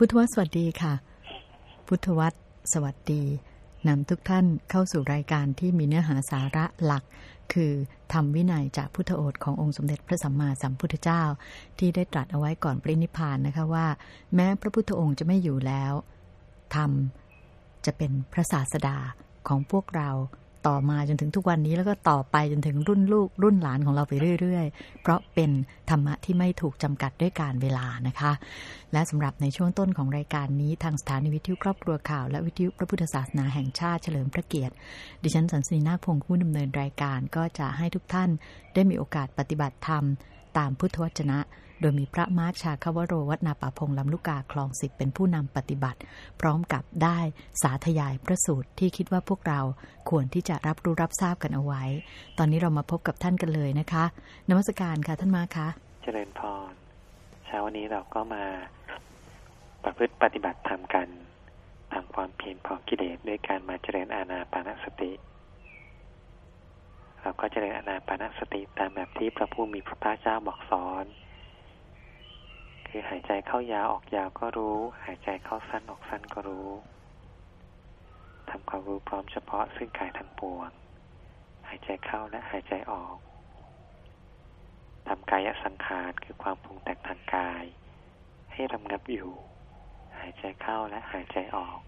พุทธวัตรสวัสดีค่ะ พุทธวัตรสวัสดีนำทุกท่านเข้าสู่รายการที่มีเนื้อหาสาระหลัก คือทำวินัยจากพุทธโอษขององค์สมเด็จพระสัมมาสัมพุทธเจ้า ที่ได้ตรัสเอาไว้ก่อนปรินิพานนะคะว่า แม้พระพุทธองค์จะไม่อยู่แล้วธรรมจะเป็นพระศาสดาของพวกเรา ต่อมาจนถึงทุกวันนี้แล้วก็ต่อไปจนถึงรุ่นลูกรุ่นหลานของเราไปเรื่อย ๆ เพราะเป็นธรรมะที่ไม่ถูกจำกัดด้วยการเวลานะคะ และสำหรับในช่วงต้นของรายการนี้ทางสถานีวิทยุครอบครัวข่าวและวิทยุพระพุทธศาสนาแห่งชาติเฉลิมพระเกียรติ ดิฉันสันสนีนาคพงศ์ผู้ดำเนินรายการก็จะให้ทุกท่านได้มีโอกาสปฏิบัติธรรม ตามพุทธวจนะ โดยมีพระมาร์ชาคาวโรวัฒนาป่าพงลำลูกกาคลองสิบเป็นผู้นำปฏิบัติ พร้อมกับได้สาธยายพระสูตรที่คิดว่าพวกเราควรที่จะรับรู้รับทราบกันเอาไว้ ตอนนี้เรามาพบกับท่านกันเลยนะคะนมัสการค่ะท่านมาคะเจริญพรเช้าวันนี้เราก็มาประพฤติปฏิบัติธรรมกันทำความเพียรพอกิเลสด้วยการมาเจริญอาณาปานสติเราก็เจริญอาณาปานสติตามแบบที่พระผู้มีพระภาคเจ้าบอกสอน คือหายใจเข้ายาวออกยาวก็รู้ หายใจเข้าสั้นออกสั้นก็รู้ทำความรู้พร้อมเฉพาะซึ่งกายทั้งปวง หายใจเข้าและหายใจออกทำกายสังขารคือความปรุงแต่งทางกาย ให้รำงับอยู่ หายใจเข้าและหายใจออก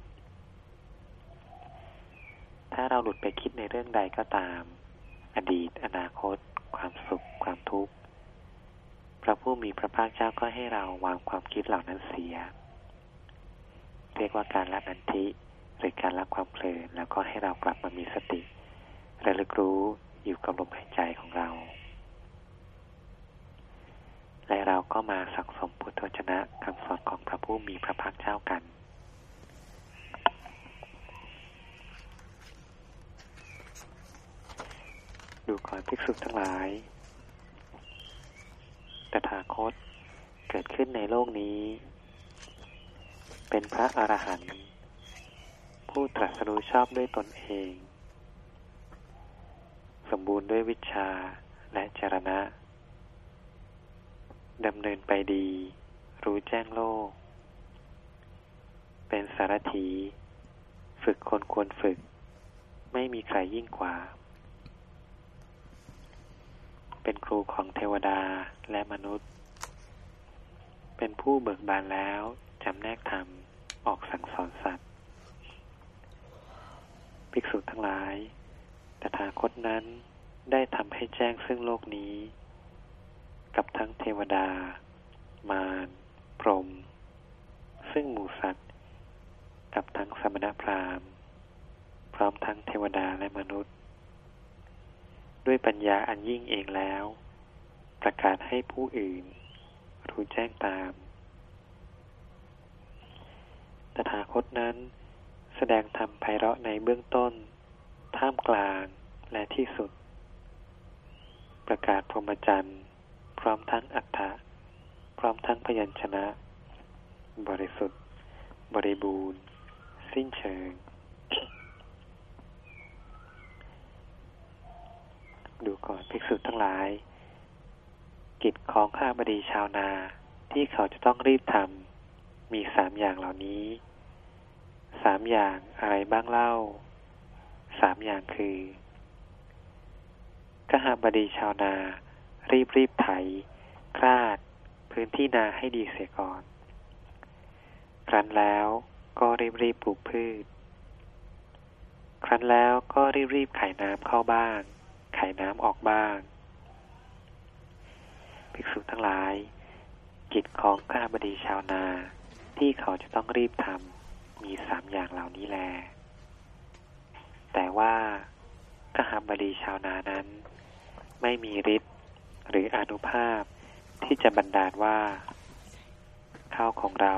ถ้าเราหลุดไปคิดในเรื่องใดก็ตาม อดีต อนาคต ความสุข ความทุกข์ พระผู้มีพระภาคเจ้าก็ให้เราวางความคิดเหล่านั้นเสีย เรียกว่าการละนันทิหรือการละความเพลินแล้วก็ให้เรากลับมามีสติระลึกรู้อยู่กับลมหายใจของเรา และเราก็มาสังสมพุทธวจนะคำสอนของพระผู้มีพระภาคเจ้ากันดูก่อนภิกษุทั้งหลาย ตถาคต เกิดขึ้นในโลกนี้ เป็นพระอรหันต์ผู้ตรัสรู้ชอบด้วยตนเอง สมบูรณ์ด้วยวิชาและจรณะดำเนินไปดี รู้แจ้งโลก เป็นสารถี ฝึกคนควรฝึก ไม่มีใครยิ่งกว่า เป็นครูของเทวดาและมนุษย์ เป็นผู้เบิกบานแล้วจำแนกธรรมออกสั่งสอนสัตว์ ภิกษุทั้งหลายตถาคตนั้นได้ทำให้แจ้งซึ่งโลกนี้ กับทั้งเทวดา มารพรหมซึ่งหมู่สัตว์ กับทั้งสมณพราหมณ์ พร้อมทั้งเทวดาและมนุษย์ ด้วยปัญญาอันยิ่งเองแล้ว ประกาศให้ผู้อื่น รู้แจ้งตาม ตถาคตนั้น แสดงธรรมไพเราะในเบื้องต้น ท่ามกลางและที่สุด ประกาศพรหมจรรย์ พร้อมทั้งอัฏฐะพร้อมทั้งพยัญชนะ บริสุทธิ์ บริบูรณ์ สิ้นเชิง ดูก่อนภิกษุทั้งหลาย กิจของข้าบดีชาวนาที่เขาจะต้องรีบทำมีสามอย่างเหล่านี้สามอย่างอะไรบ้างเล่าสามอย่างคือข้าบดีชาวนา รีบรีบไถคลาด พื้นที่นาให้ดีเสียก่อน ครั้นแล้วก็รีบรีบปลูกพืช ครั้นแล้วก็รีบรีบไขน้ำเข้าบ้าน ขน้ำออกบ้าง ภิกษุทั้งหลาย กิจของข้าบดีชาวนา ที่เขาจะต้องรีบทำมีสามอย่างเหล่านี้แล แต่ว่าข้าบดีชาวนานั้น ไม่มีฤทธิ์หรืออนุภาพที่จะบันดาลว่า ข้าวของเรา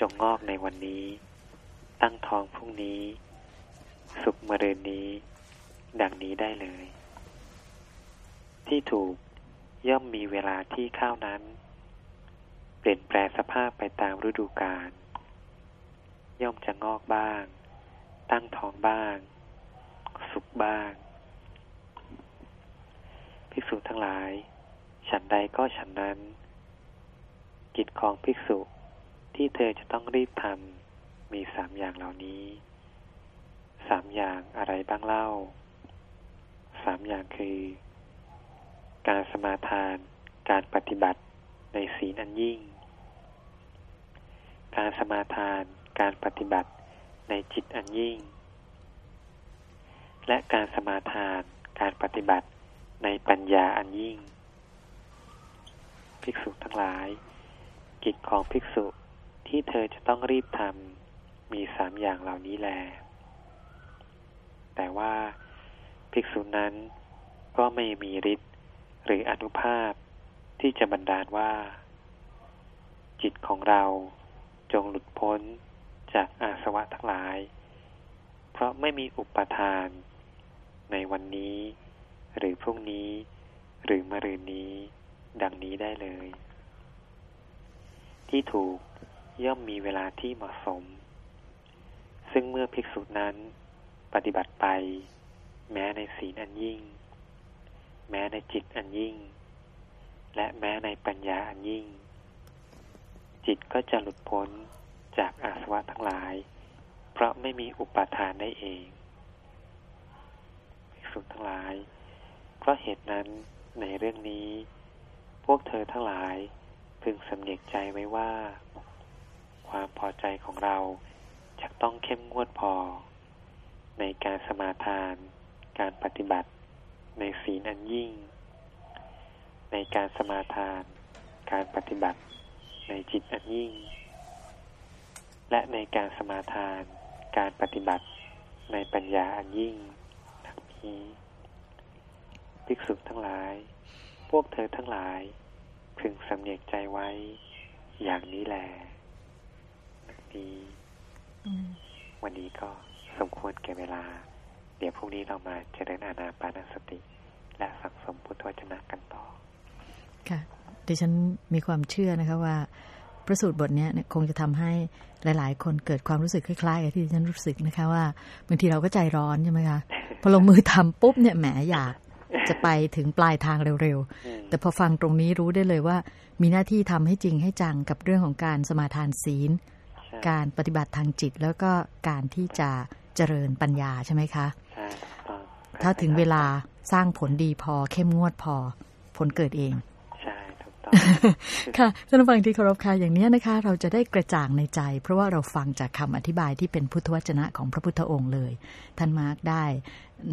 จงงอกในวันนี้ ตั้งท้องพรุ่งนี้ สุกมะรืนนี้ ดังนี้ได้เลย ที่ถูกย่อมมีเวลาที่ข้าวนั้น เปลี่ยนแปลสภาพไปตามฤดูกาลย่อมจะงอกบ้าง ตั้งท้องบ้าง สุกบ้าง ภิกษุทั้งหลาย ฉันใดก็ฉันนั้น กิจของภิกษุที่เธอจะต้องรีบทำมีสามอย่างเหล่านี้ สามอย่างอะไรบ้างเล่า สามอย่างคือ การสมาทาน การปฏิบัติในศีลอันยิ่ง การสมาทาน การปฏิบัติในจิตอันยิ่ง และการสมาทาน การปฏิบัติในปัญญาอันยิ่ง ภิกษุทั้งหลาย กิจของภิกษุที่เธอจะต้องรีบทำมีสามอย่างเหล่านี้แล แต่ว่าภิกษุนั้นก็ไม่มีฤทธิ์ หรืออนุภาพที่จะบันดาลว่า จิตของเราจงหลุดพ้นจากอาสวะทั้งหลาย เพราะไม่มีอุปทาน ในวันนี้ หรือพรุ่งนี้ หรือมะรืนนี้ ดังนี้ได้เลย ที่ถูกย่อมมีเวลาที่เหมาะสม ซึ่งเมื่อภิกษุนั้นปฏิบัติไป แม้ในศีลอันยิ่ง แม้ในจิตอันยิ่ง และแม้ในปัญญาอันยิ่ง จิตก็จะหลุดพ้นจากอาสวะทั้งหลาย เพราะไม่มีอุปาทานได้เองภิกษุทั้งหลาย เพราะเหตุนั้นในเรื่องนี้ พวกเธอทั้งหลายพึงสำเนียกใจไว้ว่า ความพอใจของเราจะต้องเข้มงวดพอ ในการสมาทาน การปฏิบัติ ในศีลอันยิ่ง ในการสมาทาน การปฏิบัติ ในจิตอันยิ่ง และในการสมาทาน การปฏิบัติ ในปัญญาอันยิ่งดังนี้ภิกษุทั้งหลาย พวกเธอทั้งหลายพึงสำเนียกใจไว้ อย่างนี้แหละนี้วันนี้ก็สมควรแก่เวลา เดี๋ยวพรุ่งนี้เรามาเจริญอานาปานสติ และสังสมพุทธวจนะกันต่อ ค่ะ ดิฉันมีความเชื่อนะคะว่าประสูตรบทนี้คงจะทำให้หลาย ๆ คนเกิดความรู้สึกคล้ายๆกับที่ดิฉันรู้สึกนะคะว่าบางทีเราก็ใจร้อนใช่ไหมคะพอลงมือทำปุ๊บเนี่ยแหมอยากจะไปถึงปลายทางเร็ว ๆ แต่พอฟังตรงนี้รู้ได้เลยว่า มีหน้าที่ทำให้จริงให้จังกับเรื่องของการสมาทานศีล การปฏิบัติทางจิตแล้วก็การที่จะ เจริญปัญญาใช่ไหมคะใช่ถ้าถึงเวลาสร้างผลดีพอเข้มงวดพอ ผลเกิดเองใช่ถูกต้องค่ะท่านฟังที่เคารพค่ะอย่างนี้นะคะ เราจะได้กระจ่างในใจ เพราะว่าเราฟังจากคำอธิบายที่เป็นพุทธวจนะของพระพุทธองค์เลย ท่านมาร์กได้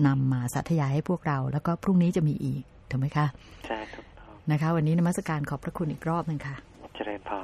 นำมาสาธยายให้พวกเรา แล้วก็พรุ่งนี้จะมีอีกถูกไหมคะใช่ถูกต้องนะคะ วันนี้นมัสการขอบพระคุณอีกรอบหนึ่งค่ะ เจริญพร